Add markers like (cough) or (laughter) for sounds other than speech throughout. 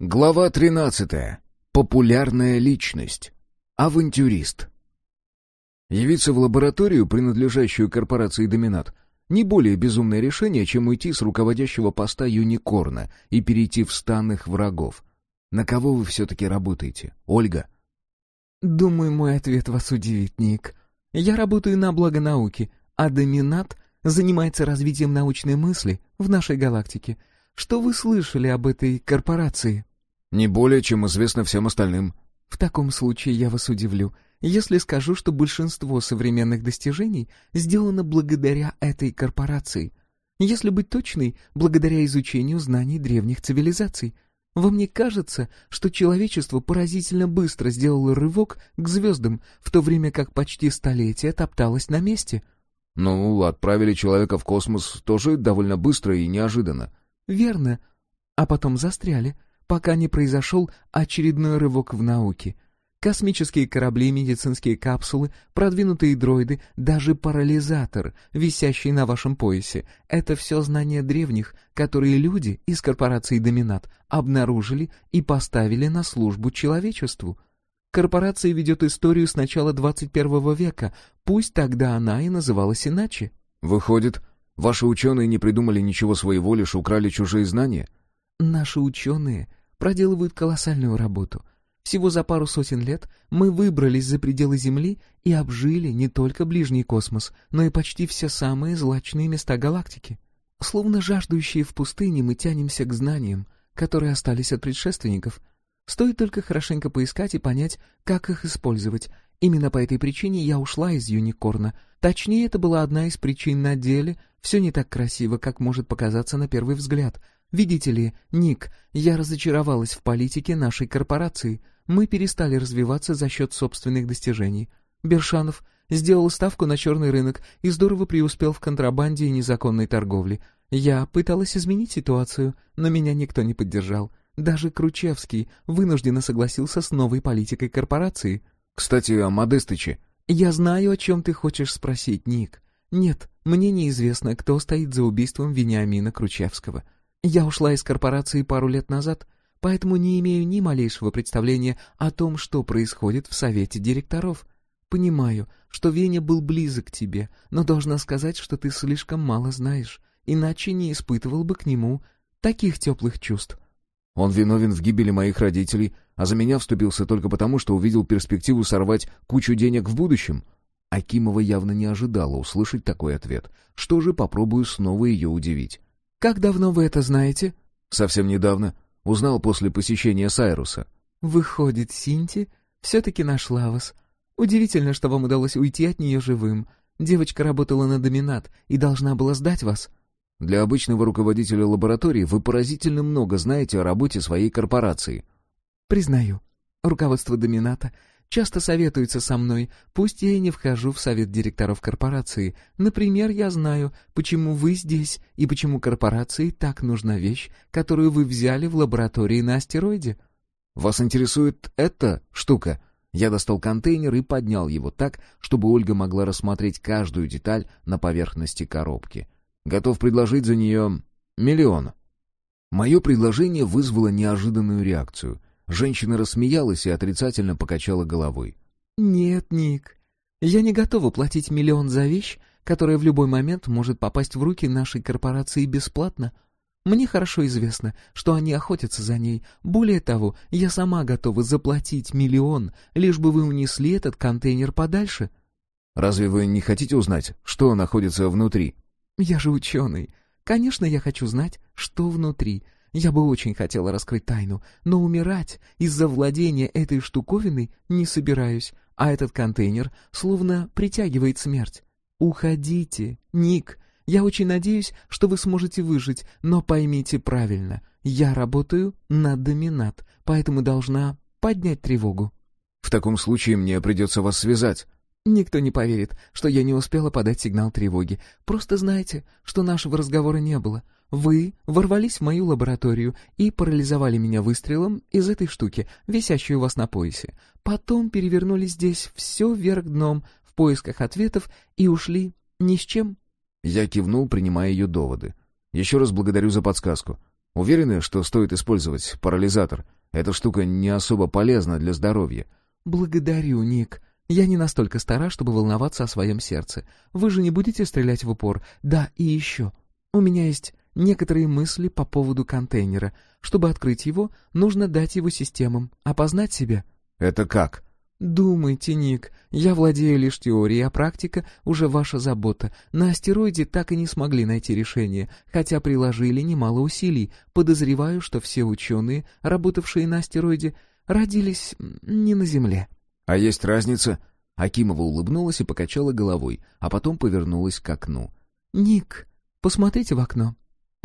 Глава 13. Популярная личность. Авантюрист. Явиться в лабораторию, принадлежащую корпорации «Доминат», не более безумное решение, чем уйти с руководящего поста Юникорна и перейти в стан их врагов. На кого вы все-таки работаете, Ольга? Думаю, мой ответ вас удивит, Ник. Я работаю на благо науки, а «Доминат» занимается развитием научной мысли в нашей галактике. Что вы слышали об этой корпорации? Не более, чем известно всем остальным. В таком случае я вас удивлю, если скажу, что большинство современных достижений сделано благодаря этой корпорации. Если быть точной, благодаря изучению знаний древних цивилизаций. Вам не кажется, что человечество поразительно быстро сделало рывок к звездам, в то время как почти столетие топталось на месте? Ну, отправили человека в космос тоже довольно быстро и неожиданно. Верно. А потом застряли — пока не произошел очередной рывок в науке. Космические корабли, медицинские капсулы, продвинутые дроиды, даже парализатор, висящий на вашем поясе — это все знания древних, которые люди из корпорации «Доминат» обнаружили и поставили на службу человечеству. Корпорация ведет историю с начала 21 века, пусть тогда она и называлась иначе. Выходит, ваши ученые не придумали ничего своего, лишь украли чужие знания? Наши ученые проделывают колоссальную работу. Всего за пару сотен лет мы выбрались за пределы Земли и обжили не только ближний космос, но и почти все самые злачные места галактики. Словно жаждущие в пустыне мы тянемся к знаниям, которые остались от предшественников. Стоит только хорошенько поискать и понять, как их использовать. Именно по этой причине я ушла из Юникорна. Точнее, это была одна из причин на деле. Все не так красиво, как может показаться на первый взгляд — Видите ли, Ник, я разочаровалась в политике нашей корпорации. Мы перестали развиваться за счет собственных достижений. Бершанов сделал ставку на черный рынок и здорово преуспел в контрабанде и незаконной торговле. Я пыталась изменить ситуацию, но меня никто не поддержал. Даже Кручевский вынужденно согласился с новой политикой корпорации. «Кстати, о Модестыче». «Я знаю, о чем ты хочешь спросить, Ник. Нет, мне неизвестно, кто стоит за убийством Вениамина Кручевского». Я ушла из корпорации пару лет назад, поэтому не имею ни малейшего представления о том, что происходит в совете директоров. Понимаю, что Веня был близок к тебе, но должна сказать, что ты слишком мало знаешь, иначе не испытывал бы к нему таких теплых чувств. Он виновен в гибели моих родителей, а за меня вступился только потому, что увидел перспективу сорвать кучу денег в будущем. Акимова явно не ожидала услышать такой ответ. Что же, попробую снова ее удивить. «Как давно вы это знаете?» «Совсем недавно. Узнал после посещения Сайруса». «Выходит, Синти все-таки нашла вас. Удивительно, что вам удалось уйти от нее живым. Девочка работала на доминат и должна была сдать вас». «Для обычного руководителя лаборатории вы поразительно много знаете о работе своей корпорации». «Признаю, руководство домината часто советуются со мной, пусть я и не вхожу в совет директоров корпорации. Например, я знаю, почему вы здесь и почему корпорации так нужна вещь, которую вы взяли в лаборатории на астероиде. Вас интересует эта штука? Я достал контейнер и поднял его так, чтобы Ольга могла рассмотреть каждую деталь на поверхности коробки. Готов предложить за нее миллион. Мое предложение вызвало неожиданную реакцию — Женщина рассмеялась и отрицательно покачала головой. «Нет, Ник, я не готова платить миллион за вещь, которая в любой момент может попасть в руки нашей корпорации бесплатно. Мне хорошо известно, что они охотятся за ней. Более того, я сама готова заплатить миллион, лишь бы вы унесли этот контейнер подальше». «Разве вы не хотите узнать, что находится внутри?» «Я же ученый. Конечно, я хочу знать, что внутри». Я бы очень хотела раскрыть тайну, но умирать из-за владения этой штуковиной не собираюсь, а этот контейнер словно притягивает смерть. Уходите, Ник. Я очень надеюсь, что вы сможете выжить, но поймите правильно, я работаю на доминат, поэтому должна поднять тревогу. В таком случае мне придется вас связать. Никто не поверит, что я не успела подать сигнал тревоги. Просто знайте, что нашего разговора не было. Вы ворвались в мою лабораторию и парализовали меня выстрелом из этой штуки, висящей у вас на поясе. Потом перевернули здесь все вверх дном в поисках ответов и ушли ни с чем. Я кивнул, принимая ее доводы. Еще раз благодарю за подсказку. Уверены, что стоит использовать парализатор? Эта штука не особо полезна для здоровья». «Благодарю, Ник. Я не настолько стара, чтобы волноваться о своем сердце. Вы же не будете стрелять в упор? Да, и еще. У меня есть некоторые мысли по поводу контейнера. Чтобы открыть его, нужно дать его системам, опознать себя». «Это как?» «Думайте, Ник, я владею лишь теорией, а практика уже ваша забота. На астероиде так и не смогли найти решение, хотя приложили немало усилий. Подозреваю, что все ученые, работавшие на астероиде, родились не на Земле». «А есть разница?» Акимова улыбнулась и покачала головой, а потом повернулась к окну. «Ник, посмотрите в окно.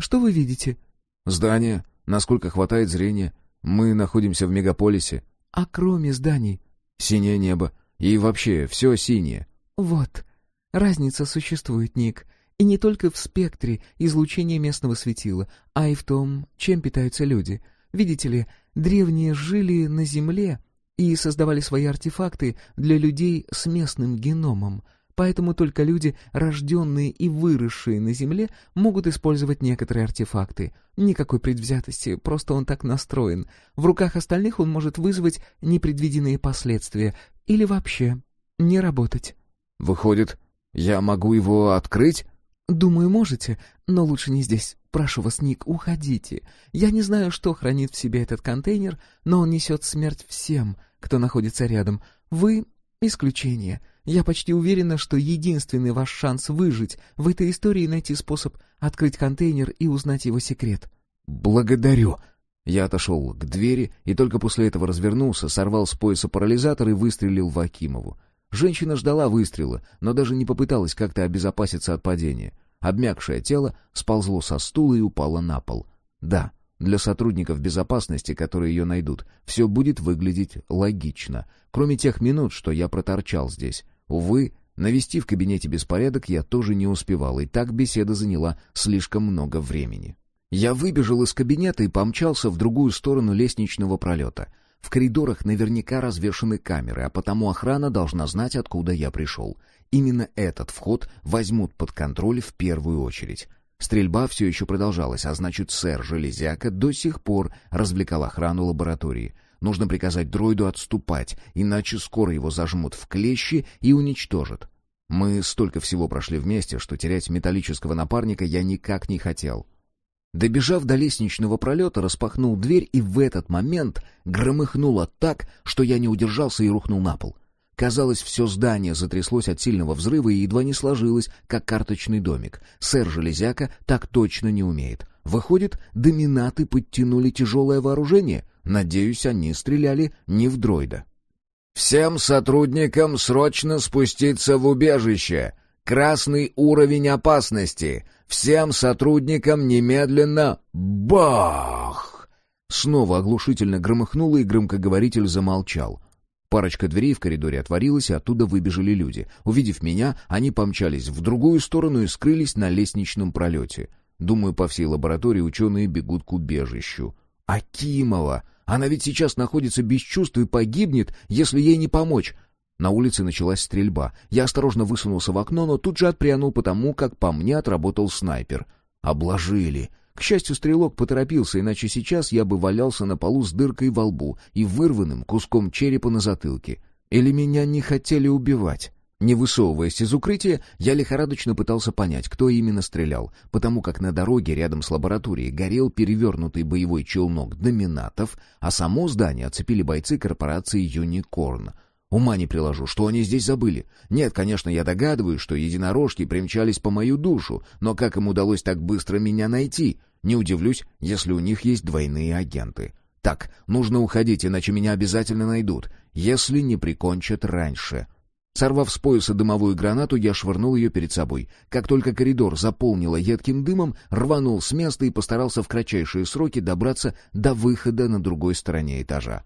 Что вы видите?» «Здание. Насколько хватает зрения. Мы находимся в мегаполисе». «А кроме зданий?» Синее небо. И вообще, все синее. Вот. Разница существует, Ник. И не только в спектре излучения местного светила, а и в том, чем питаются люди. Видите ли, древние жили на Земле и создавали свои артефакты для людей с местным геномом, Поэтому только люди, рожденные и выросшие на Земле, могут использовать некоторые артефакты. Никакой предвзятости, просто он так настроен. В руках остальных он может вызвать непредвиденные последствия или вообще не работать. «Выходит, я могу его открыть?» «Думаю, можете, но лучше не здесь. Прошу вас, Ник, уходите. Я не знаю, что хранит в себе этот контейнер, но он несет смерть всем, кто находится рядом. Вы — исключение». Я почти уверена, что единственный ваш шанс выжить в этой истории найти способ открыть контейнер и узнать его секрет». «Благодарю». Я отошел к двери и только после этого развернулся, сорвал с пояса парализатор и выстрелил в Акимову. Женщина ждала выстрела, но даже не попыталась как-то обезопаситься от падения. Обмякшее тело сползло со стула и упало на пол. Да, для сотрудников безопасности, которые ее найдут, все будет выглядеть логично, кроме тех минут, что я проторчал здесь. Увы, навести в кабинете беспорядок я тоже не успевал, и так беседа заняла слишком много времени. Я выбежал из кабинета и помчался в другую сторону лестничного пролета. В коридорах наверняка развешаны камеры, а потому охрана должна знать, откуда я пришел. Именно этот вход возьмут под контроль в первую очередь. Стрельба все еще продолжалась, а значит, сэр Железяка до сих пор развлекал охрану лаборатории. Нужно приказать дроиду отступать, иначе скоро его зажмут в клещи и уничтожат. Мы столько всего прошли вместе, что терять металлического напарника я никак не хотел. Добежав до лестничного пролета, распахнул дверь, и в этот момент громыхнуло так, что я не удержался и рухнул на пол. Казалось, все здание затряслось от сильного взрыва и едва не сложилось, как карточный домик. Сэр Железяка так точно не умеет. Выходит, доминаты подтянули тяжелое вооружение? Надеюсь, они стреляли не в дроида. «Всем сотрудникам срочно спуститься в убежище! Красный уровень опасности! Всем сотрудникам немедленно... Бах!» Снова оглушительно громыхнуло, и громкоговоритель замолчал. Парочка дверей в коридоре отворилась, и оттуда выбежали люди. Увидев меня, они помчались в другую сторону и скрылись на лестничном пролете. Думаю, по всей лаборатории ученые бегут к убежищу. «Акимова! Она ведь сейчас находится без чувств и погибнет, если ей не помочь!» На улице началась стрельба. Я осторожно высунулся в окно, но тут же отпрянул потому, как по мне отработал снайпер. Обложили. К счастью, стрелок поторопился, иначе сейчас я бы валялся на полу с дыркой во лбу и вырванным куском черепа на затылке. Или меня не хотели убивать? Не высовываясь из укрытия, я лихорадочно пытался понять, кто именно стрелял, потому как на дороге рядом с лабораторией горел перевернутый боевой челнок доминатов, а само здание оцепили бойцы корпорации «Юникорн». Ума не приложу, что они здесь забыли. Нет, конечно, я догадываюсь, что единорожки примчались по мою душу, но как им удалось так быстро меня найти? Не удивлюсь, если у них есть двойные агенты. Так, нужно уходить, иначе меня обязательно найдут, если не прикончат раньше. Сорвав с пояса дымовую гранату, я швырнул ее перед собой. Как только коридор заполнило едким дымом, рванул с места и постарался в кратчайшие сроки добраться до выхода на другой стороне этажа.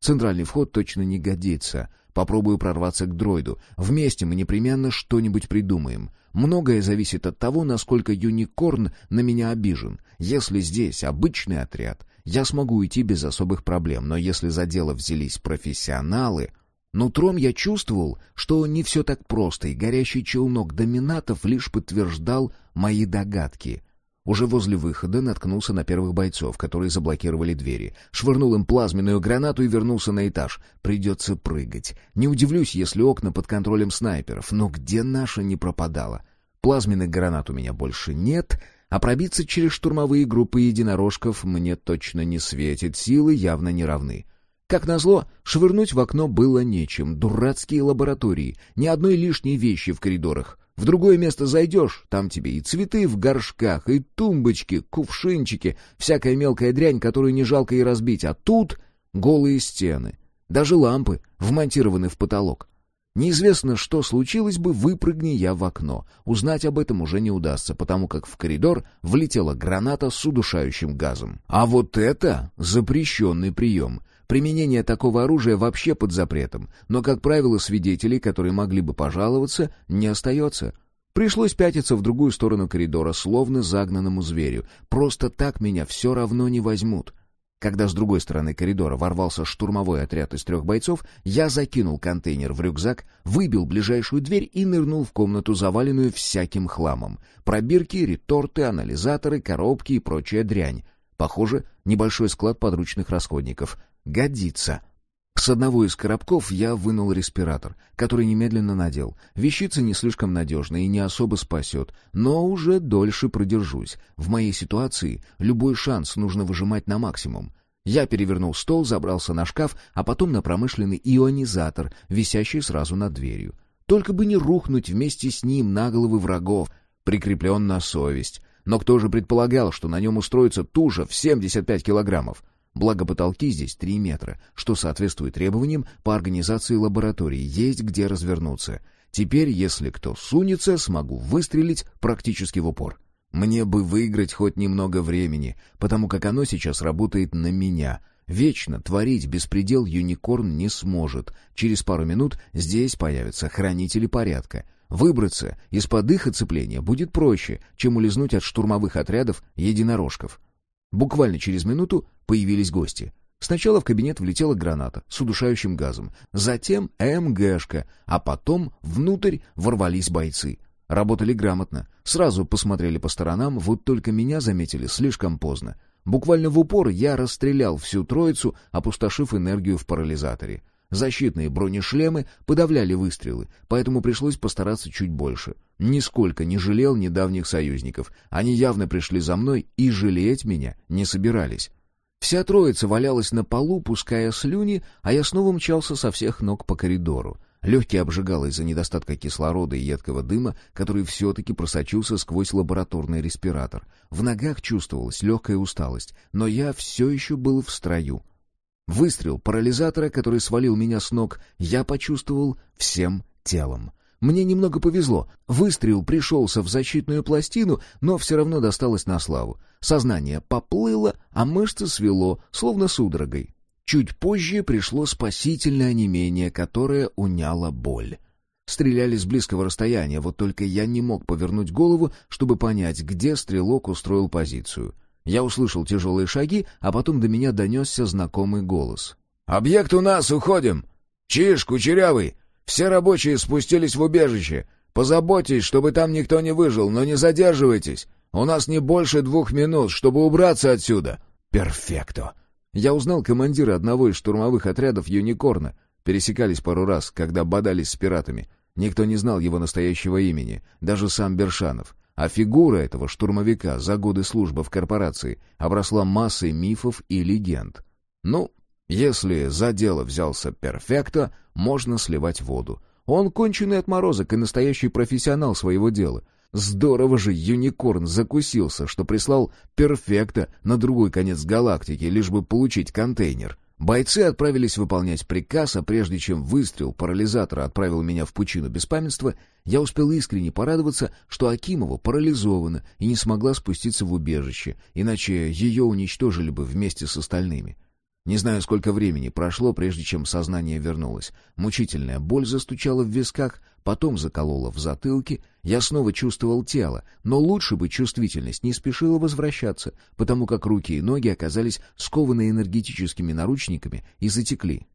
Центральный вход точно не годится. Попробую прорваться к дроиду. Вместе мы непременно что-нибудь придумаем. Многое зависит от того, насколько Юникорн на меня обижен. Если здесь обычный отряд, я смогу уйти без особых проблем, но если за дело взялись профессионалы... Нутром я чувствовал, что не все так просто, и горящий челнок доминатов лишь подтверждал мои догадки. Уже возле выхода наткнулся на первых бойцов, которые заблокировали двери. Швырнул им плазменную гранату и вернулся на этаж. Придется прыгать. Не удивлюсь, если окна под контролем снайперов. Но где наша не пропадала? Плазменных гранат у меня больше нет, а пробиться через штурмовые группы единорожков мне точно не светит. Силы явно не равны. Как назло, швырнуть в окно было нечем. Дурацкие лаборатории, ни одной лишней вещи в коридорах. В другое место зайдешь, там тебе и цветы в горшках, и тумбочки, кувшинчики, всякая мелкая дрянь, которую не жалко и разбить. А тут голые стены. Даже лампы вмонтированы в потолок. Неизвестно, что случилось бы, выпрыгни я в окно. Узнать об этом уже не удастся, потому как в коридор влетела граната с удушающим газом. А вот это запрещенный прием. Применение такого оружия вообще под запретом, но, как правило, свидетелей, которые могли бы пожаловаться, не остается. Пришлось пятиться в другую сторону коридора, словно загнанному зверю. Просто так меня все равно не возьмут. Когда с другой стороны коридора ворвался штурмовой отряд из трех бойцов, я закинул контейнер в рюкзак, выбил ближайшую дверь и нырнул в комнату, заваленную всяким хламом. Пробирки, реторты, анализаторы, коробки и прочая дрянь. Похоже, небольшой склад подручных расходников. Годится. С одного из коробков я вынул респиратор, который немедленно надел. Вещица не слишком надежная и не особо спасет, но уже дольше продержусь. В моей ситуации любой шанс нужно выжимать на максимум. Я перевернул стол, забрался на шкаф, а потом на промышленный ионизатор, висящий сразу над дверью. Только бы не рухнуть вместе с ним на головы врагов, прикреплен на совесть. Но кто же предполагал, что на нем устроится туша в 75 килограммов? Благо потолки здесь 3 метра, что соответствует требованиям по организации лаборатории, есть где развернуться. Теперь, если кто сунется, смогу выстрелить практически в упор. Мне бы выиграть хоть немного времени, потому как оно сейчас работает на меня. Вечно творить беспредел юникорн не сможет. Через пару минут здесь появятся хранители порядка. Выбраться из-под их оцепления будет проще, чем улизнуть от штурмовых отрядов единорожков. Буквально через минуту появились гости. Сначала в кабинет влетела граната с удушающим газом, затем МГшка, а потом внутрь ворвались бойцы. Работали грамотно, сразу посмотрели по сторонам, вот только меня заметили слишком поздно. Буквально в упор я расстрелял всю троицу, опустошив энергию в парализаторе. Защитные бронешлемы подавляли выстрелы, поэтому пришлось постараться чуть больше. Нисколько не жалел недавних союзников. Они явно пришли за мной и жалеть меня не собирались. Вся троица валялась на полу, пуская слюни, а я снова мчался со всех ног по коридору. Легкие обжигало из-за недостатка кислорода и едкого дыма, который все-таки просочился сквозь лабораторный респиратор. В ногах чувствовалась легкая усталость, но я все еще был в строю. Выстрел парализатора, который свалил меня с ног, я почувствовал всем телом. Мне немного повезло. Выстрел пришелся в защитную пластину, но все равно досталось на славу. Сознание поплыло, а мышцы свело, словно судорогой. Чуть позже пришло спасительное онемение, которое уняло боль. Стреляли с близкого расстояния, вот только я не мог повернуть голову, чтобы понять, где стрелок устроил позицию. Я услышал тяжелые шаги, а потом до меня донесся знакомый голос. «Объект у нас, уходим! Чиж, кучерявый! Все рабочие спустились в убежище. Позаботьтесь, чтобы там никто не выжил, но не задерживайтесь. У нас не больше двух минут, чтобы убраться отсюда». «Перфекто!» Я узнал командира одного из штурмовых отрядов «Юникорна». Пересекались пару раз, когда бодались с пиратами. Никто не знал его настоящего имени, даже сам Бершанов. А фигура этого штурмовика за годы службы в корпорации обросла массой мифов и легенд. Ну, если за дело взялся перфекто, можно сливать воду. Он конченый отморозок и настоящий профессионал своего дела. Здорово же Юникорн закусился, что прислал перфекто на другой конец галактики, лишь бы получить контейнер. Бойцы отправились выполнять приказ, а прежде чем выстрел парализатора отправил меня в пучину беспамятства, я успел искренне порадоваться, что Акимова парализована и не смогла спуститься в убежище, иначе ее уничтожили бы вместе с остальными. Не знаю, сколько времени прошло, прежде чем сознание вернулось. Мучительная боль застучала в висках, потом заколола в затылке. Я снова чувствовал тело, но лучше бы чувствительность не спешила возвращаться, потому как руки и ноги оказались скованы энергетическими наручниками и затекли.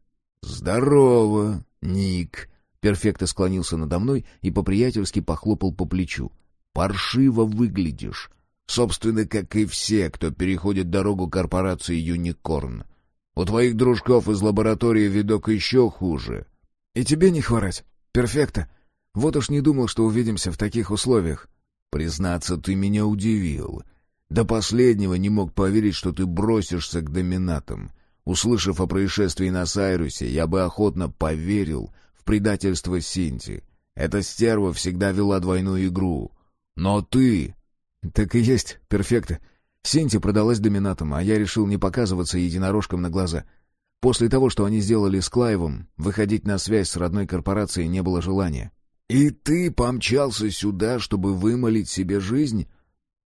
«Здорово, Ник!» Перфекто склонился надо мной и по-приятельски похлопал по плечу. «Паршиво выглядишь. Собственно, как и все, кто переходит дорогу корпорации «Юникорн». У твоих дружков из лаборатории видок еще хуже. И тебе не хворать. Перфекто. Вот уж не думал, что увидимся в таких условиях. Признаться, ты меня удивил. До последнего не мог поверить, что ты бросишься к доминатам. Услышав о происшествии на Сайрусе, я бы охотно поверил в предательство Синти. Эта стерва всегда вела двойную игру. Но ты... Так и есть, перфекто. Синти продалась доминатам, а я решил не показываться единорожкам на глаза. После того, что они сделали с Клайвом, выходить на связь с родной корпорацией не было желания. «И ты помчался сюда, чтобы вымолить себе жизнь?»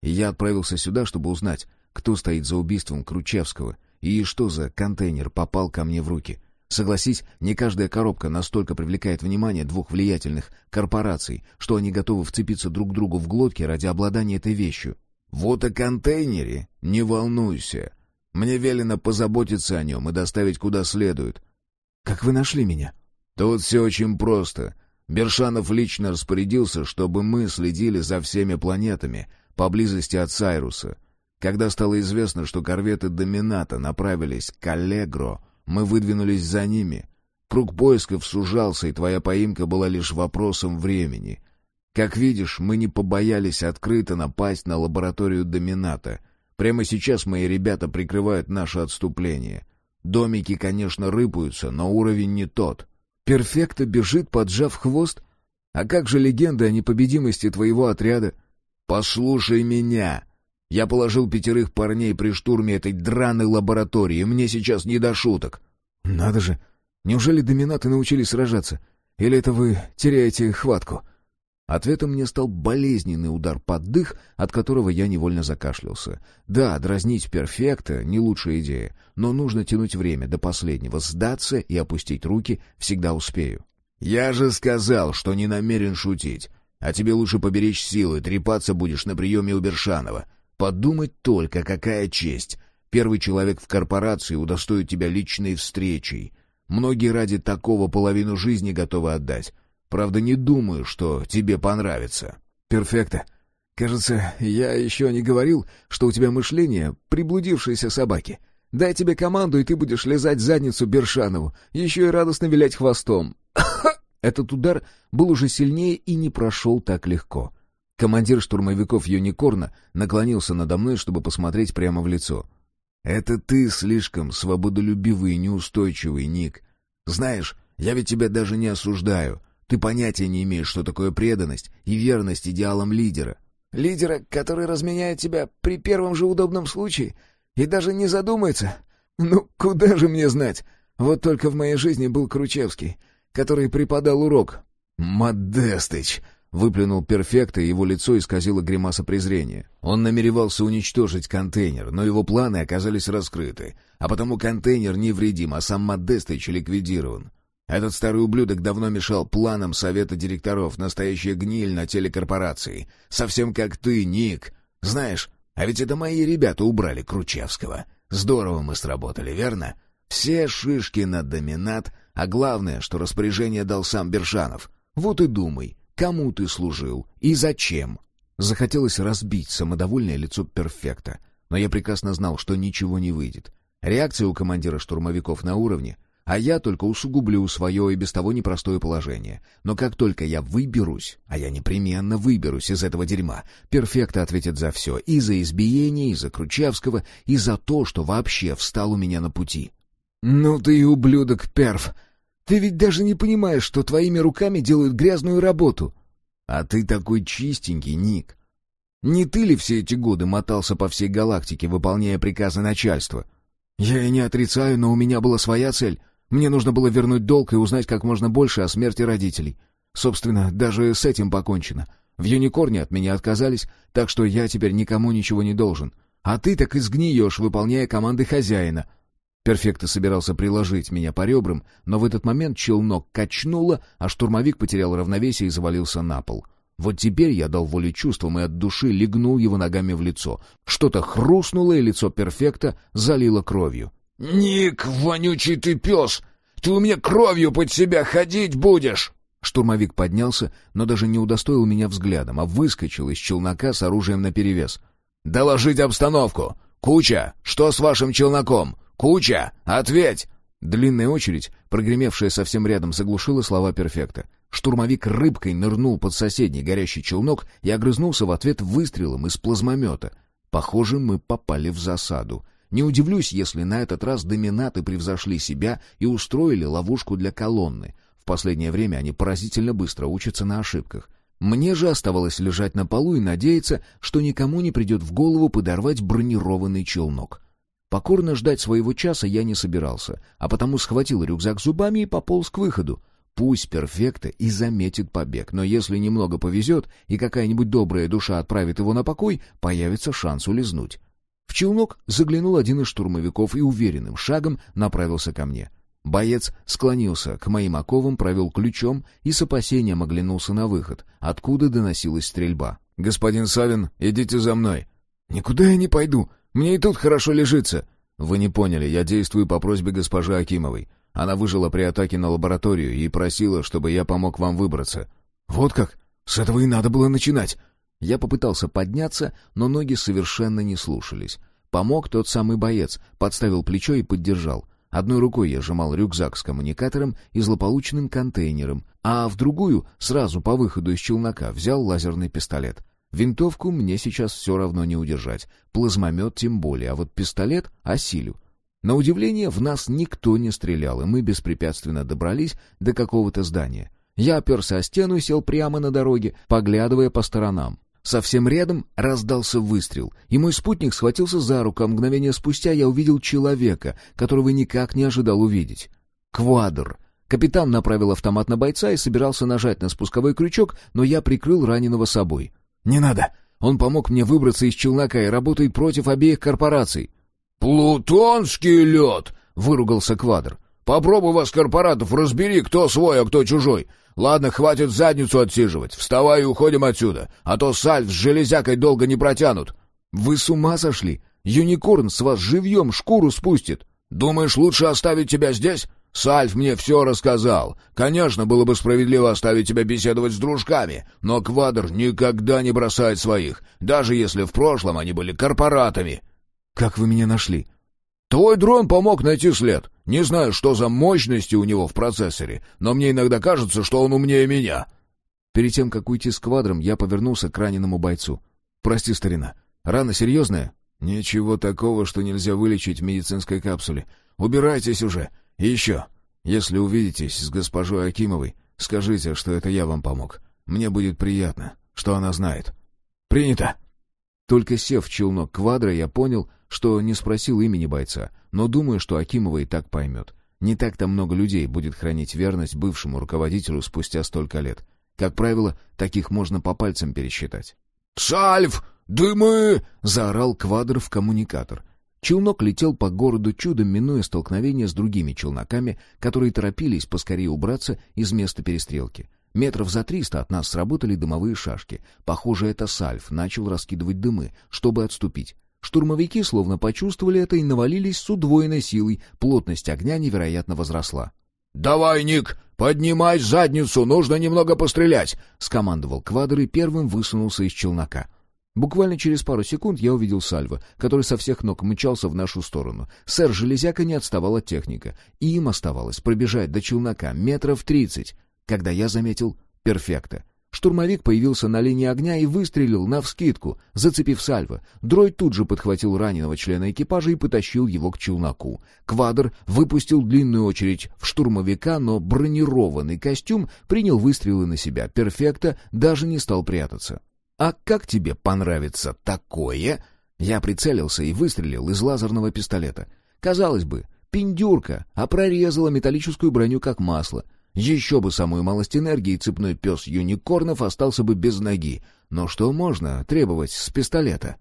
И я отправился сюда, чтобы узнать, кто стоит за убийством Кручевского и что за контейнер попал ко мне в руки. Согласись, не каждая коробка настолько привлекает внимание двух влиятельных корпораций, что они готовы вцепиться друг другу в глотки ради обладания этой вещью. «Вот о контейнере не волнуйся. Мне велено позаботиться о нем и доставить куда следует». «Как вы нашли меня?» «Тут все очень просто. Бершанов лично распорядился, чтобы мы следили за всеми планетами поблизости от Сайруса. Когда стало известно, что корветы Домината направились к Аллегро, мы выдвинулись за ними. Круг поисков сужался, и твоя поимка была лишь вопросом времени. Как видишь, мы не побоялись открыто напасть на лабораторию Домината. Прямо сейчас мои ребята прикрывают наше отступление. Домики, конечно, рыпаются, но уровень не тот. Перфекто бежит, поджав хвост? А как же легенда о непобедимости твоего отряда? Послушай меня. Я положил пятерых парней при штурме этой драной лаборатории, мне сейчас не до шуток. Надо же. Неужели доминаты научились сражаться? Или это вы теряете хватку? Ответом мне стал болезненный удар под дых, от которого я невольно закашлялся. Да, дразнить перфекта — не лучшая идея, но нужно тянуть время до последнего, сдаться и опустить руки всегда успею. «Я же сказал, что не намерен шутить. А тебе лучше поберечь силы, трепаться будешь на приеме у Бершанова. Подумать только, какая честь. Первый человек в корпорации удостоит тебя личной встречей. Многие ради такого половину жизни готовы отдать. Правда, не думаю, что тебе понравится. Перфекто. Кажется, я еще не говорил, что у тебя мышление приблудившейся собаки. Дай тебе команду, и ты будешь лизать задницу Бершанову, еще и радостно вилять хвостом. (coughs) Этот удар был уже сильнее и не прошел так легко. Командир штурмовиков Юникорна наклонился надо мной, чтобы посмотреть прямо в лицо. «Это ты слишком свободолюбивый и неустойчивый, Ник. Знаешь, я ведь тебя даже не осуждаю. Ты понятия не имеешь, что такое преданность и верность идеалам лидера». «Лидера, который разменяет тебя при первом же удобном случае и даже не задумается? Ну, куда же мне знать? Вот только в моей жизни был Кручевский, который преподал урок». «Модестыч!» Выплюнул перфекта, и его лицо исказило гримаса презрения. Он намеревался уничтожить контейнер, но его планы оказались раскрыты, а потому контейнер невредим, а сам Модестыч ликвидирован. Этот старый ублюдок давно мешал планам совета директоров, настоящая гниль на телекорпорации. Совсем как ты, Ник. Знаешь, а ведь это мои ребята убрали Кручевского. Здорово мы сработали, верно? Все шишки на доминат, а главное, что распоряжение дал сам Бершанов. Вот и думай, Кому ты служил и зачем?» Захотелось разбить самодовольное лицо перфекта, но я прекрасно знал, что ничего не выйдет. Реакция у командира штурмовиков на уровне, а я только усугублю свое и без того непростое положение. Но как только я выберусь, а я непременно выберусь из этого дерьма, перфекта ответит за все, и за избиение, и за Кручевского, и за то, что вообще встал у меня на пути. «Ну ты и ублюдок, перф!» Ты ведь даже не понимаешь, что твоими руками делают грязную работу. А ты такой чистенький, Ник. Не ты ли все эти годы мотался по всей галактике, выполняя приказы начальства? Я и не отрицаю, но у меня была своя цель. Мне нужно было вернуть долг и узнать как можно больше о смерти родителей. Собственно, даже с этим покончено. В Юникорне от меня отказались, так что я теперь никому ничего не должен. А ты так и сгниешь, выполняя команды хозяина. Перфекто собирался приложить меня по ребрам, но в этот момент челнок качнуло, а штурмовик потерял равновесие и завалился на пол. Вот теперь я дал волю чувствам и от души легнул его ногами в лицо. Что-то хрустнуло, и лицо перфекта залило кровью. «Ник, вонючий ты пес! Ты у меня кровью под себя ходить будешь!» Штурмовик поднялся, но даже не удостоил меня взглядом, а выскочил из челнока с оружием наперевес. «Доложить обстановку! Куча! Что с вашим челноком? Куча! Ответь!» Длинная очередь, прогремевшая совсем рядом, заглушила слова перфекта. Штурмовик рыбкой нырнул под соседний горящий челнок и огрызнулся в ответ выстрелом из плазмомета. Похоже, мы попали в засаду. Не удивлюсь, если на этот раз доминаты превзошли себя и устроили ловушку для колонны. В последнее время они поразительно быстро учатся на ошибках. Мне же оставалось лежать на полу и надеяться, что никому не придет в голову подорвать бронированный челнок. Покорно ждать своего часа я не собирался, а потому схватил рюкзак зубами и пополз к выходу. Пусть перфекта и заметит побег, но если немного повезет и какая-нибудь добрая душа отправит его на покой, появится шанс улизнуть. В челнок заглянул один из штурмовиков и уверенным шагом направился ко мне. Боец склонился к моим оковам, провел ключом и с опасением оглянулся на выход, откуда доносилась стрельба. «Господин Савин, идите за мной». «Никуда я не пойду. Мне и тут хорошо лежится». «Вы не поняли, я действую по просьбе госпожи Акимовой. Она выжила при атаке на лабораторию и просила, чтобы я помог вам выбраться». «Вот как? С этого и надо было начинать». Я попытался подняться, но ноги совершенно не слушались. Помог тот самый боец, подставил плечо и поддержал. Одной рукой я сжимал рюкзак с коммуникатором и злополученным контейнером, а в другую, сразу по выходу из челнока, взял лазерный пистолет. Винтовку мне сейчас все равно не удержать, плазмомет тем более, а вот пистолет осилю. На удивление, в нас никто не стрелял, и мы беспрепятственно добрались до какого-то здания. Я оперся о стену и сел прямо на дороге, поглядывая по сторонам. Совсем рядом раздался выстрел, и мой спутник схватился за руку, а мгновение спустя я увидел человека, которого никак не ожидал увидеть. Квадр. Капитан направил автомат на бойца и собирался нажать на спусковой крючок, но я прикрыл раненого собой. «Не надо! Он помог мне выбраться из челнока и работает против обеих корпораций». «Плутонский лед!» — выругался Квадр. «Попробуй вас, корпоратов, разбери, кто свой, а кто чужой. Ладно, хватит задницу отсиживать. Вставай и уходим отсюда, а то сальв с железякой долго не протянут». «Вы с ума сошли? Юникорн с вас живьем шкуру спустит». «Думаешь, лучше оставить тебя здесь? Сальф мне все рассказал. Конечно, было бы справедливо оставить тебя беседовать с дружками, но Квадр никогда не бросает своих, даже если в прошлом они были корпоратами». «Как вы меня нашли?» «Твой дрон помог найти след. Не знаю, что за мощности у него в процессоре, но мне иногда кажется, что он умнее меня». Перед тем, как уйти с квадром, я повернулся к раненому бойцу. «Прости, старина. Рана серьезная?» «Ничего такого, что нельзя вылечить в медицинской капсуле. Убирайтесь уже. И еще, если увидитесь с госпожой Акимовой, скажите, что это я вам помог. Мне будет приятно, что она знает». «Принято!» Только сев в челнок квадра, я понял, что не спросил имени бойца, но думаю, что Акимова и так поймет. Не так-то много людей будет хранить верность бывшему руководителю спустя столько лет. Как правило, таких можно по пальцам пересчитать. «Сальв! Дымы!» — заорал квадр в коммуникатор. Челнок летел по городу чудом, минуя столкновение с другими челноками, которые торопились поскорее убраться из места перестрелки. Метров за триста от нас сработали дымовые шашки. Похоже, это Сальф начал раскидывать дымы, чтобы отступить. Штурмовики словно почувствовали это и навалились с удвоенной силой. Плотность огня невероятно возросла. «Давай, Ник, поднимай задницу, нужно немного пострелять!» — скомандовал Квадр и первым высунулся из челнока. Буквально через пару секунд я увидел Сальва, который со всех ног мчался в нашу сторону. Сэр Железяка не отставал от техника, и им оставалось пробежать до челнока метров тридцать, когда я заметил перфекта. Штурмовик появился на линии огня и выстрелил навскидку, зацепив Сальва. Дрой тут же подхватил раненого члена экипажа и потащил его к челноку. Квадр выпустил длинную очередь в штурмовика, но бронированный костюм принял выстрелы на себя. Перфекта даже не стал прятаться. «А как тебе понравится такое?» Я прицелился и выстрелил из лазерного пистолета. Казалось бы, пиндюрка, а прорезала металлическую броню как масло — еще бы самую малость энергии, цепной пес юникорнов остался бы без ноги. Но что можно требовать с пистолета?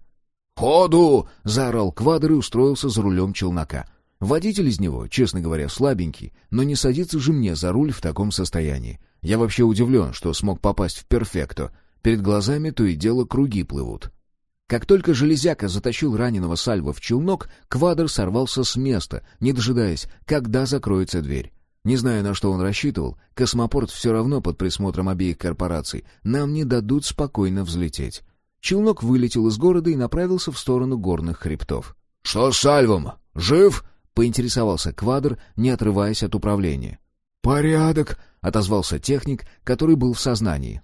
«Ходу!» — заорал квадр и устроился за рулем челнока. Водитель из него, честно говоря, слабенький, но не садится же мне за руль в таком состоянии. Я вообще удивлен, что смог попасть в перфекто. Перед глазами то и дело круги плывут. Как только железяка затащил раненого Сальва в челнок, квадр сорвался с места, не дожидаясь, когда закроется дверь. Не знаю, на что он рассчитывал, космопорт все равно под присмотром обеих корпораций. Нам не дадут спокойно взлететь. Челнок вылетел из города и направился в сторону горных хребтов. «Что с Сальвом? Жив?» — поинтересовался Квадр, не отрываясь от управления. «Порядок», — отозвался техник, который был в сознании.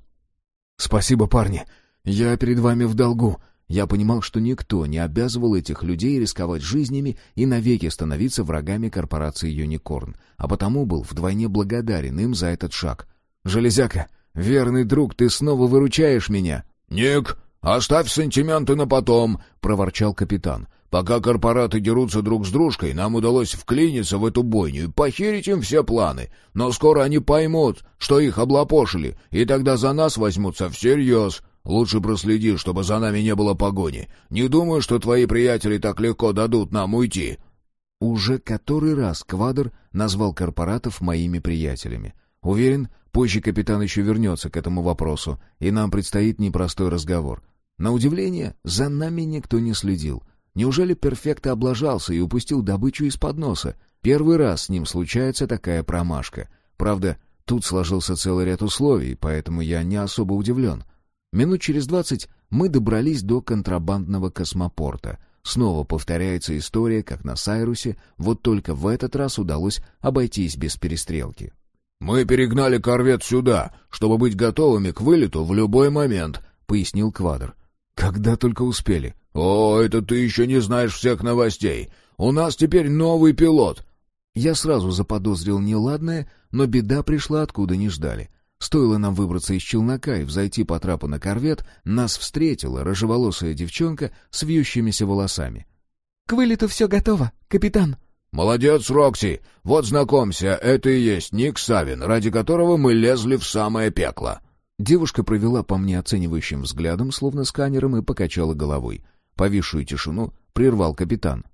«Спасибо, парни. Я перед вами в долгу». Я понимал, что никто не обязывал этих людей рисковать жизнями и навеки становиться врагами корпорации «Юникорн», а потому был вдвойне благодарен им за этот шаг. «Железяка, верный друг, ты снова выручаешь меня!» «Ник, оставь сантименты на потом!» — проворчал капитан. «Пока корпораты дерутся друг с дружкой, нам удалось вклиниться в эту бойню и похерить им все планы. Но скоро они поймут, что их облапошили, и тогда за нас возьмутся всерьез. Лучше проследи, чтобы за нами не было погони. Не думаю, что твои приятели так легко дадут нам уйти». Уже который раз Квадр назвал корпоратов моими приятелями. Уверен, позже капитан еще вернется к этому вопросу, и нам предстоит непростой разговор. На удивление, за нами никто не следил. Неужели перфекто облажался и упустил добычу из-под носа? Первый раз с ним случается такая промашка. Правда, тут сложился целый ряд условий, поэтому я не особо удивлен. Минут через двадцать мы добрались до контрабандного космопорта. Снова повторяется история, как на Сайрусе, вот только в этот раз удалось обойтись без перестрелки. «Мы перегнали корвет сюда, чтобы быть готовыми к вылету в любой момент», — пояснил Квадр. «Когда только успели». «О, это ты еще не знаешь всех новостей. У нас теперь новый пилот». Я сразу заподозрил неладное, но беда пришла откуда не ждали. Стоило нам выбраться из челнока и взойти по трапу на корвет, нас встретила рыжеволосая девчонка с вьющимися волосами. — К вылету все готово, капитан. — Молодец, Рокси. Вот знакомься, это и есть Ник Савин, ради которого мы лезли в самое пекло. Девушка провела по мне оценивающим взглядом, словно сканером, и покачала головой. Повисшую тишину прервал капитан.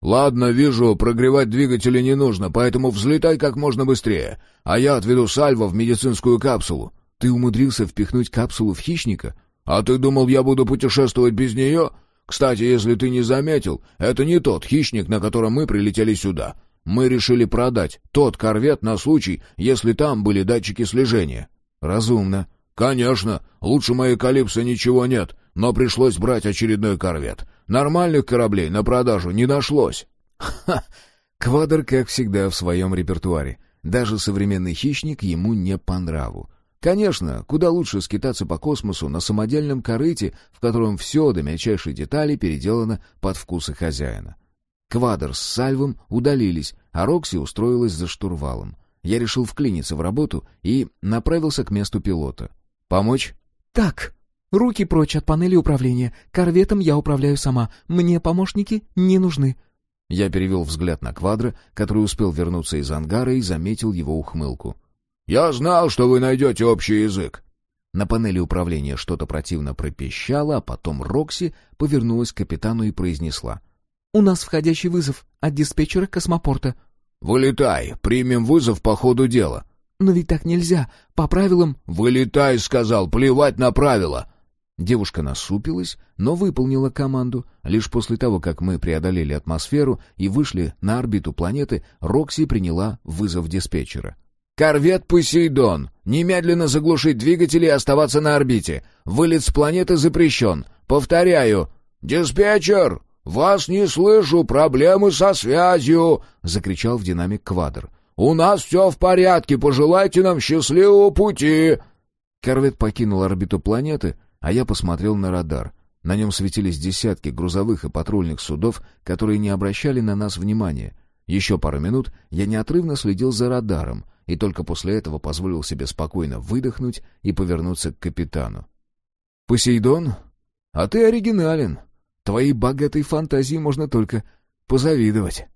«Ладно, вижу, прогревать двигатели не нужно, поэтому взлетай как можно быстрее, а я отведу Сальва в медицинскую капсулу». «Ты умудрился впихнуть капсулу в хищника?» «А ты думал, я буду путешествовать без нее? Кстати, если ты не заметил, это не тот хищник, на котором мы прилетели сюда. Мы решили продать тот корвет на случай, если там были датчики слежения». «Разумно». «Конечно, лучше моей Калипсо ничего нет, но пришлось брать очередной корвет. Нормальных кораблей на продажу не нашлось». «Ха! Квадр, как всегда, в своем репертуаре. Даже современный хищник ему не по нраву. Конечно, куда лучше скитаться по космосу на самодельном корыте, в котором все до мельчайшей детали переделано под вкусы хозяина. Квадр с Сальвом удалились, а Рокси устроилась за штурвалом. Я решил вклиниться в работу и направился к месту пилота. Помочь? Так. Руки прочь от панели управления. Корветом я управляю сама. Мне помощники не нужны. Я перевел взгляд на Квадра, который успел вернуться из ангара и заметил его ухмылку. «Я знал, что вы найдете общий язык». На панели управления что-то противно пропищало, а потом Рокси повернулась к капитану и произнесла. «У нас входящий вызов от диспетчера космопорта». «Вылетай, примем вызов по ходу дела». «Но ведь так нельзя. По правилам...» «Вылетай», — сказал, — «плевать на правила». Девушка насупилась, но выполнила команду. Лишь после того, как мы преодолели атмосферу и вышли на орбиту планеты, Рокси приняла вызов диспетчера. «Корвет «Посейдон». Немедленно заглушить двигатели и оставаться на орбите. Вылет с планеты запрещен. Повторяю. «Диспетчер! Вас не слышу! Проблемы со связью!» — закричал в динамик Квадр. «У нас все в порядке, пожелайте нам счастливого пути!» Корвет покинул орбиту планеты, а я посмотрел на радар. На нем светились десятки грузовых и патрульных судов, которые не обращали на нас внимания. Еще пару минут я неотрывно следил за радаром, и только после этого позволил себе спокойно выдохнуть и повернуться к капитану. «Посейдон, а ты оригинален. Твоей богатой фантазии можно только позавидовать».